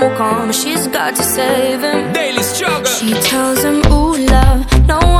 Will come. She's got to save him. Daily struggle. She tells him, Ooh, love, no one's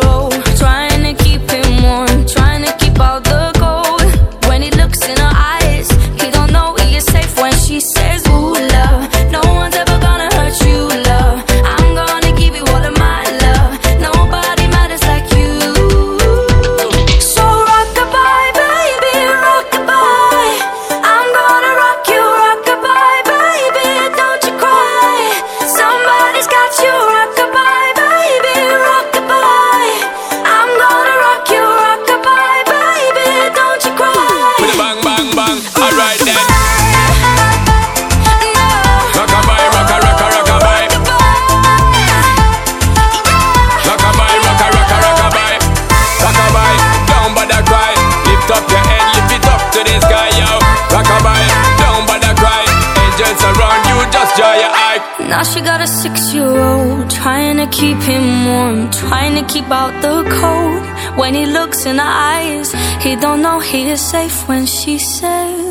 trying Alright then. Rockabye, rocka, rocka, rockabye. Rockabye, rocka, rocka, rockabye. Rockabye, cry. Lift up your head, lift it up to the sky. Rockabye, cry. Angels around you, just your eye. Now she got a six-year-old trying to keep him warm, trying to keep out the cold. When he looks in her eyes, he don't know he is safe when she says.